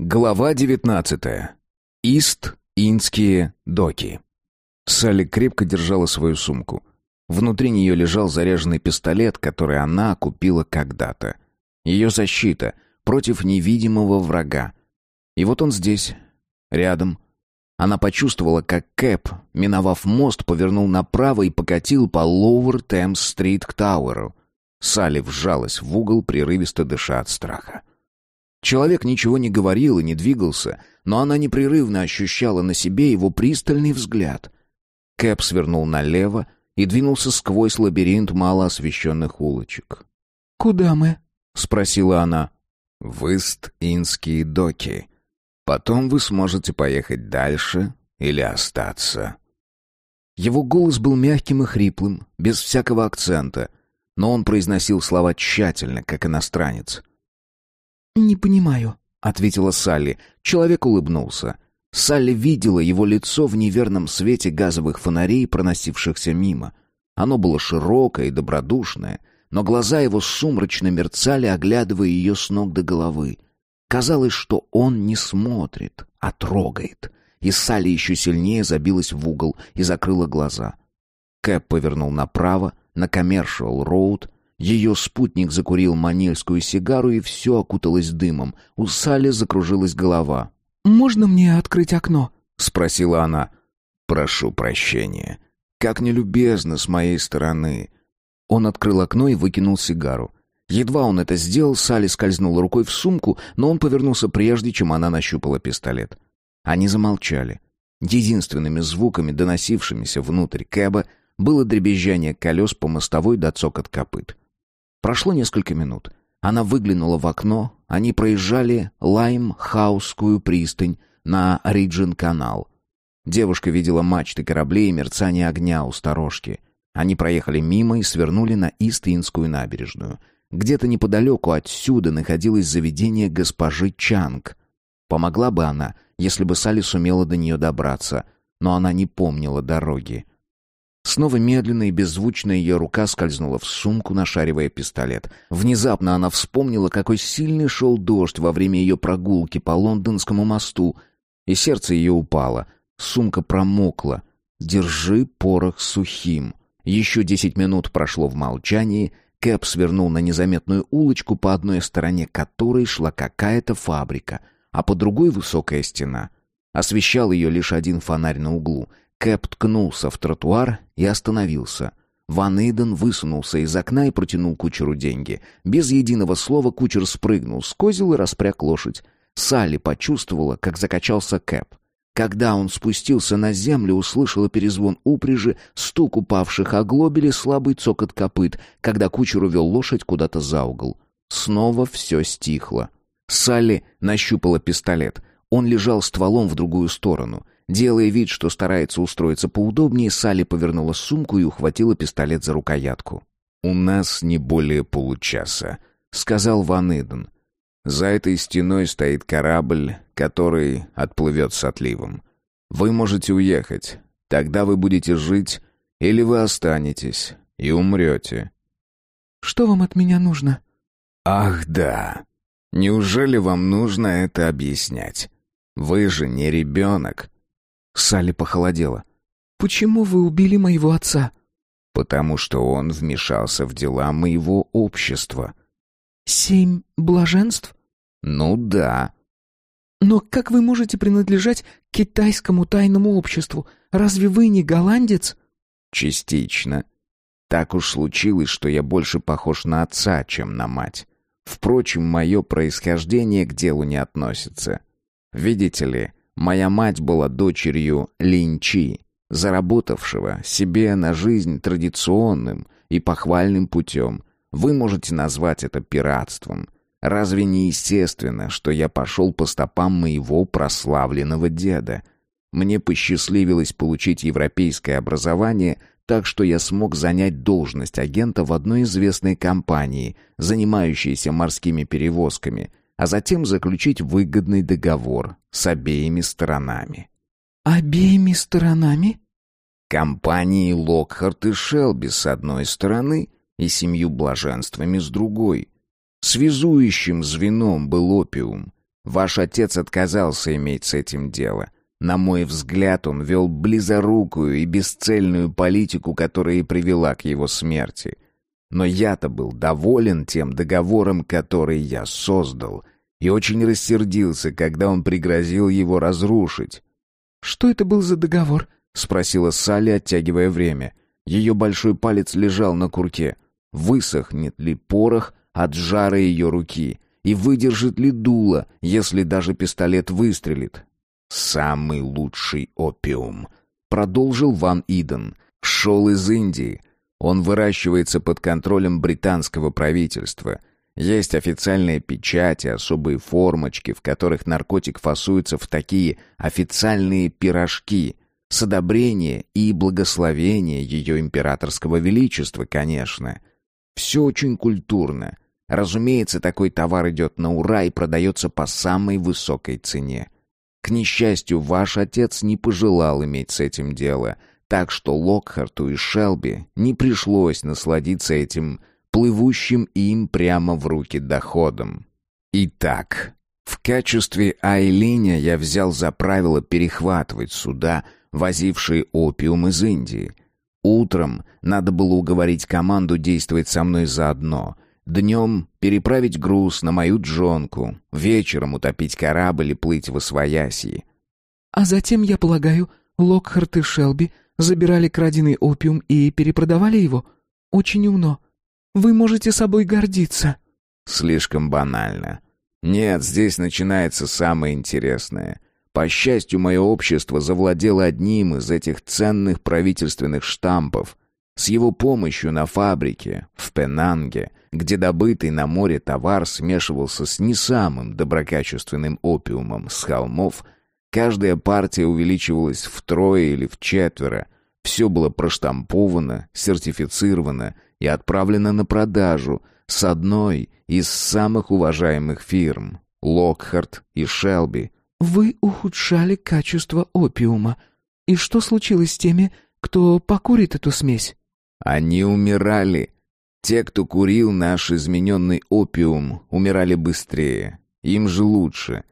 Глава 19. Ист-Индские доки. Салли крепко держала свою сумку. Внутри нее лежал заряженный пистолет, который она купила когда-то. Ее защита против невидимого врага. И вот он здесь, рядом. Она почувствовала, как Кэп, миновав мост, повернул направо и покатил по Лоуэр Темс-стрит к Тауэру. Салли вжалась в угол, прерывисто дыша от страха. Человек ничего не говорил и не двигался, но она непрерывно ощущала на себе его пристальный взгляд. Кэп свернул налево и двинулся сквозь лабиринт малоосвещенных улочек. «Куда мы?» — спросила она. «В Ист-Инские доки. Потом вы сможете поехать дальше или остаться». Его голос был мягким и хриплым, без всякого акцента, но он произносил слова тщательно, как иностранец. «Не понимаю», — ответила Салли. Человек улыбнулся. Салли видела его лицо в неверном свете газовых фонарей, проносившихся мимо. Оно было широкое и добродушное, но глаза его сумрачно мерцали, оглядывая ее с ног до головы. Казалось, что он не смотрит, а трогает. И Салли еще сильнее забилась в угол и закрыла глаза. Кэп повернул направо, на Коммершал Роуд, ее спутник закурил манильскую сигару, и все окуталось дымом. У Салли закружилась голова. «Можно мне открыть окно?» — спросила она. «Прошу прощения. Как нелюбезно с моей стороны». Он открыл окно и выкинул сигару. Едва он это сделал, Салли скользнула рукой в сумку, но он повернулся прежде, чем она нащупала пистолет. Они замолчали. Единственными звуками, доносившимися внутрь Кэба, было дребезжание колес по мостовой до цокот копыт. Прошло несколько минут. Она выглянула в окно, они проезжали Лайм-хаусскую пристань на Риджин-канал. Девушка видела мачты кораблей и мерцание огня у сторожки. Они проехали мимо и свернули на Ист-Индскую набережную. Где-то неподалеку отсюда находилось заведение госпожи Чанг. Помогла бы она, если бы Салли сумела до нее добраться, но она не помнила дороги. Снова медленно и беззвучно ее рука скользнула в сумку, нашаривая пистолет. Внезапно она вспомнила, какой сильный шел дождь во время ее прогулки по Лондонскому мосту, и сердце ее упало. Сумка промокла. «Держи порох сухим». Еще десять минут прошло в молчании. Кэп свернул на незаметную улочку, по одной стороне которой шла какая-то фабрика, а по другой высокая стена. Освещал ее лишь один фонарь на углу — Кэп ткнулся в тротуар и остановился. Ван Иден высунулся из окна и протянул кучеру деньги. Без единого слова кучер спрыгнул с козел и распряг лошадь. Салли почувствовала, как закачался Кэп. Когда он спустился на землю, услышала перезвон упряжи, стук упавших оглобели, слабый цокот копыт, когда кучер увел лошадь куда-то за угол. Снова все стихло. Салли нащупала пистолет. Он лежал стволом в другую сторону. Делая вид, что старается устроиться поудобнее, Салли повернула сумку и ухватила пистолет за рукоятку. «У нас не более получаса», — сказал Ван Иден. «За этой стеной стоит корабль, который отплывет с отливом. Вы можете уехать. Тогда вы будете жить, или вы останетесь и умрете». «Что вам от меня нужно?» «Ах, да. Неужели вам нужно это объяснять? Вы же не ребенок». Салли похолодела. «Почему вы убили моего отца?» «Потому что он вмешался в дела моего общества». «Семь блаженств?» «Ну да». «Но как вы можете принадлежать китайскому тайному обществу? Разве вы не голландец?» «Частично. Так уж случилось, что я больше похож на отца, чем на мать. Впрочем, мое происхождение к делу не относится. Видите ли, Моя мать была дочерью Линчи, заработавшего себе на жизнь традиционным и похвальным путем. Вы можете назвать это пиратством. Разве не естественно, что я пошел по стопам моего прославленного деда? Мне посчастливилось получить европейское образование, так что я смог занять должность агента в одной известной компании, занимающейся морскими перевозками, а затем заключить выгодный договор с обеими сторонами. «Обеими сторонами?» Компании Локхарт и Шелби с одной стороны и семью блаженствами с другой. Связующим звеном был опиум. Ваш отец отказался иметь с этим дело. На мой взгляд, он вел близорукую и бесцельную политику, которая и привела к его смерти. Но я-то был доволен тем договором, который я создал, и очень рассердился, когда он пригрозил его разрушить. «Что это был за договор?» — спросила Салли, оттягивая время. Ее большой палец лежал на курке. Высохнет ли порох от жара ее руки? И выдержит ли дуло, если даже пистолет выстрелит? «Самый лучший опиум», — продолжил Ван Иден. «Шел из Индии. Он выращивается под контролем британского правительства. Есть официальные печати, особые формочки, в которых наркотик фасуется в такие официальные пирожки — с одобрения и благословения ее императорского величества, конечно. Все очень культурно. Разумеется, такой товар идет на ура и продается по самой высокой цене. К несчастью, ваш отец не пожелал иметь с этим дело, так что Локхарту и Шелби не пришлось насладиться этим плывущим им прямо в руки доходом. Итак, в качестве Айлиня я взял за правило перехватывать суда – возившие опиум из Индии. Утром надо было уговорить команду действовать со мной заодно. Днем переправить груз на мою джонку, вечером утопить корабль и плыть в Освоясье. А затем, я полагаю, Локхарт и Шелби забирали краденый опиум и перепродавали его? Очень умно. Вы можете собой гордиться. Слишком банально. Нет, здесь начинается самое интересное. По счастью, мое общество завладело одним из этих ценных правительственных штампов. С его помощью на фабрике, в Пенанге, где добытый на море товар смешивался с не самым доброкачественным опиумом с холмов, каждая партия увеличивалась втрое или в четверо. Все было проштамповано, сертифицировано и отправлено на продажу с одной из самых уважаемых фирм — Локхарт и Шелби — вы ухудшали качество опиума. И что случилось с теми, кто покурит эту смесь? Они умирали. Те, кто курил наш измененный опиум, умирали быстрее. Им же лучше.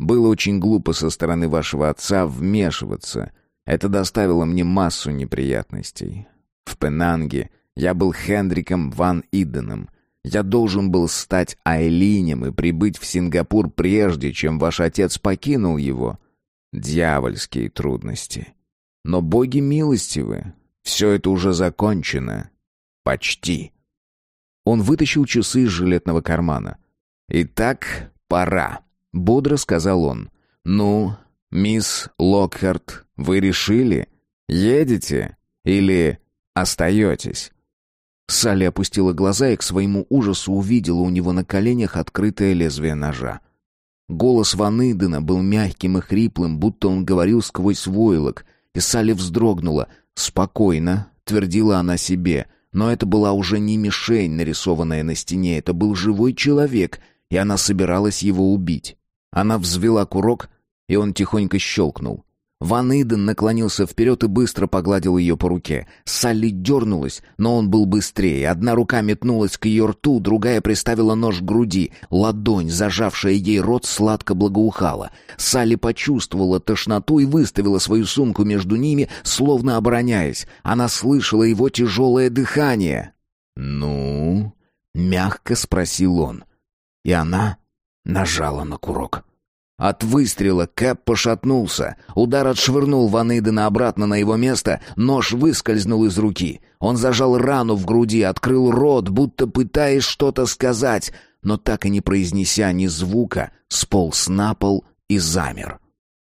Было очень глупо со стороны вашего отца вмешиваться. Это доставило мне массу неприятностей. В Пенанге я был Хендриком Ван Иденом — я должен был стать Айлинем и прибыть в Сингапур прежде, чем ваш отец покинул его. Дьявольские трудности. Но боги милостивы. Все это уже закончено. Почти. Он вытащил часы из жилетного кармана. «Итак, пора», — бодро сказал он. «Ну, мисс Локхарт, вы решили? Едете или остаетесь?» Салли опустила глаза и к своему ужасу увидела у него на коленях открытое лезвие ножа. Голос Ван Идена был мягким и хриплым, будто он говорил сквозь войлок, и Салли вздрогнула. «Спокойно», — твердила она себе, но это была уже не мишень, нарисованная на стене, это был живой человек, и она собиралась его убить. Она взвела курок, и он тихонько щелкнул. Ван Иден наклонился вперед и быстро погладил ее по руке. Салли дернулась, но он был быстрее. Одна рука метнулась к ее рту, другая приставила нож к груди. Ладонь, зажавшая ей рот, сладко благоухала. Салли почувствовала тошноту и выставила свою сумку между ними, словно обороняясь. Она слышала его тяжелое дыхание. «Ну?» — мягко спросил он. И она нажала на курок. От выстрела Кэп пошатнулся. Удар отшвырнул Ван Идена обратно на его место, нож выскользнул из руки. Он зажал рану в груди, открыл рот, будто пытаясь что-то сказать, но так и не произнеся ни звука, сполз на пол и замер.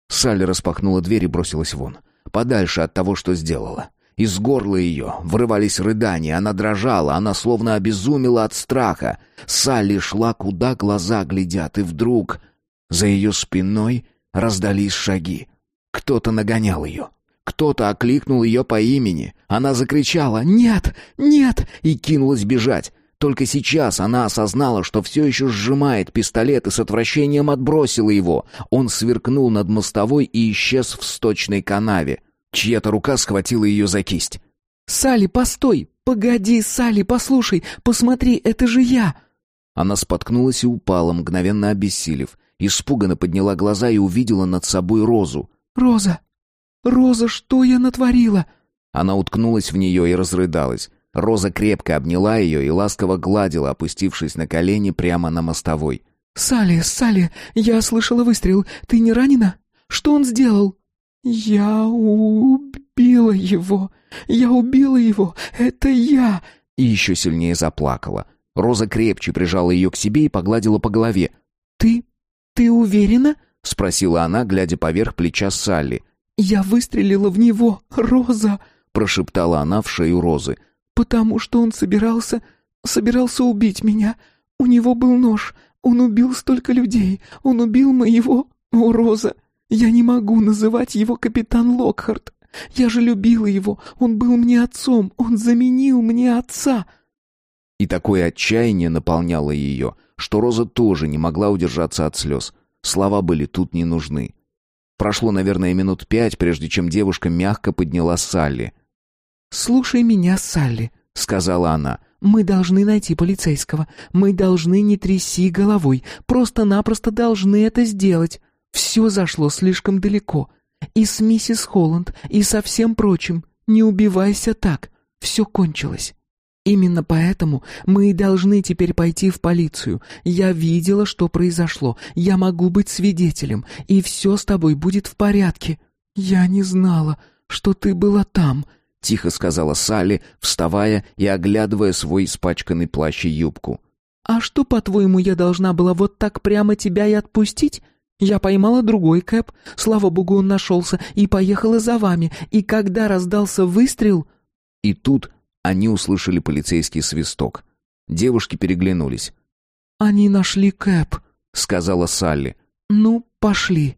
Салли распахнула дверь и бросилась вон, подальше от того, что сделала. Из горла ее вырывались рыдания, она дрожала, она словно обезумела от страха. Салли шла, куда глаза глядят, и вдруг за ее спиной раздались шаги. Кто-то нагонял ее. Кто-то окликнул ее по имени. Она закричала «Нет! Нет!» и кинулась бежать. Только сейчас она осознала, что все еще сжимает пистолет и с отвращением отбросила его. Он сверкнул над мостовой и исчез в сточной канаве. Чья-то рука схватила ее за кисть. «Салли, постой! Погоди, Салли, послушай! Посмотри, это же я!» Она споткнулась и упала, мгновенно обессилев. Испуганно подняла глаза и увидела над собой Розу. «Роза! Роза, что я натворила?» Она уткнулась в нее и разрыдалась. Роза крепко обняла ее и ласково гладила, опустившись на колени прямо на мостовой. «Салли, Салли, я слышала выстрел. Ты не ранена? Что он сделал?» «Я убила его! Я убила его! Это я!» И еще сильнее заплакала. Роза крепче прижала ее к себе и погладила по голове. «Ты... ты уверена?» — спросила она, глядя поверх плеча Салли. «Я выстрелила в него, Роза!» — прошептала она в шею Розы. «Потому что он собирался... собирался убить меня. У него был нож. Он убил столько людей. Он убил моего... О, Роза! Я не могу называть его капитан Локхарт. Я же любила его. Он был мне отцом. Он заменил мне отца!» И такое отчаяние наполняло ее, что Роза тоже не могла удержаться от слез. Слова были тут не нужны. Прошло, наверное, минут пять, прежде чем девушка мягко подняла Салли. «Слушай меня, Салли», — сказала она. Мы должны найти полицейского. Мы должны не тряси головой. Просто-напросто должны это сделать. Все зашло слишком далеко. И с миссис Холланд, и со всем прочим. Не убивайся так. Все кончилось. Именно поэтому мы и должны теперь пойти в полицию. Я видела, что произошло. Я могу быть свидетелем, и все с тобой будет в порядке. Я не знала, что ты была там, тихо сказала Салли, вставая и оглядывая свой испачканный плащ и юбку. А что, по-твоему, я должна была вот так прямо тебя и отпустить? Я поймала другой кэп, слава богу, он нашелся, и поехала за вами, и когда раздался выстрел... И тут они услышали полицейский свисток. Девушки переглянулись. «Они нашли Кэп», — сказала Салли. «Ну, пошли».